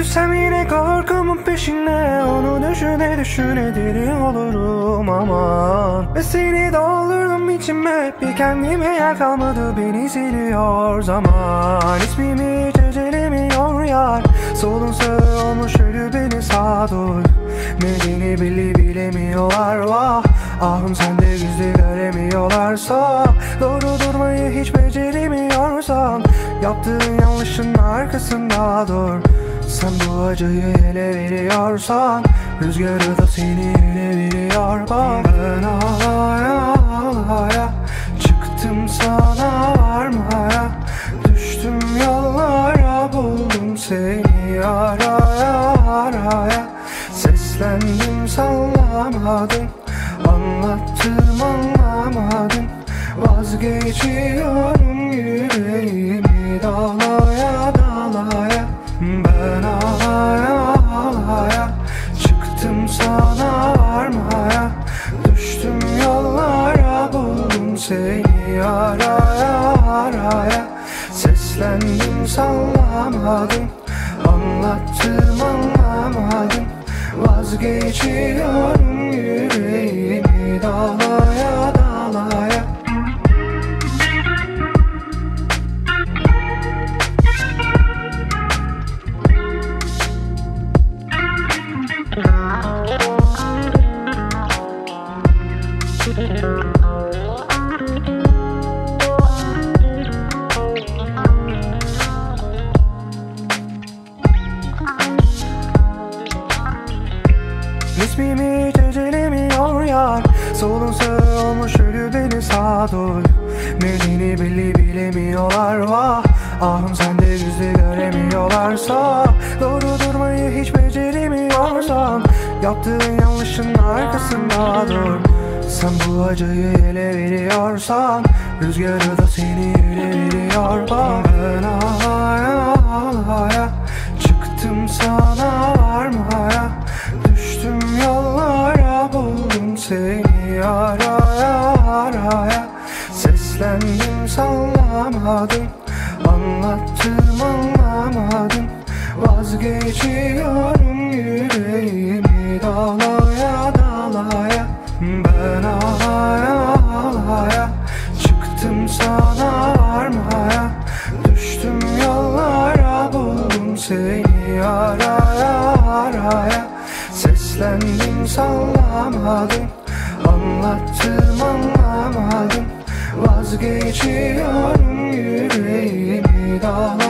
Düşsem yine korkumun peşine. Onu düşüne düşüne deli olurum aman. Ve seni doldurdum içime. Bir kendime yer kalmadı. Beni siliyor zaman. İsmimi hiç yar. Solun sağ olmuş ölü beni sağdur. Nedeni belli bilemiyorlar. Vah! Ahım sende gizli göremiyorlarsa Doğru durmayı hiç beceremiyorsan Yaptığın yanlışın arkasında dur Sen bu acıyı ele veriyorsan Rüzgarı da seni ele veriyor. Bak Ben ağlaya ağlaya Çıktım sana varmaya Düştüm yollara buldum seni araya araya. Seslendim sallamadım Anlattım anlamadın Vazgeçiyorum yüreğimi Ben ağlaya ağlaya Çıktım sana varmaya Düştüm yollara buldum seni araya araya. Seslendim sallamadım. Anlattım anlamadım. Vazgeçiyorum İsmimi hiç ecelemiyor yar. Solun sağ olmuş ölü beni sağdur Nedeni belli bilemiyorlar vah. Ahım sende yüzü göremiyorlarsa. Doğru durmayı hiç beceremiyorsan Yaptığın yanlışın arkasında dur Sen bu acıyı ele veriyorsan Rüzgarı da seni ele veriyor. Bak ağlaya ağlaya sallamadım Anlattım anlamadım. Vazgeçiyorum yüreğimi dalaya dalaya Ben ağlaya ağlaya Çıktım sana varmaya. Düştüm yollara buldum seni araya araya. Seslendim sallamadım. Anlattım anlamadım Vazgeçiyorum yüreğimi dalaya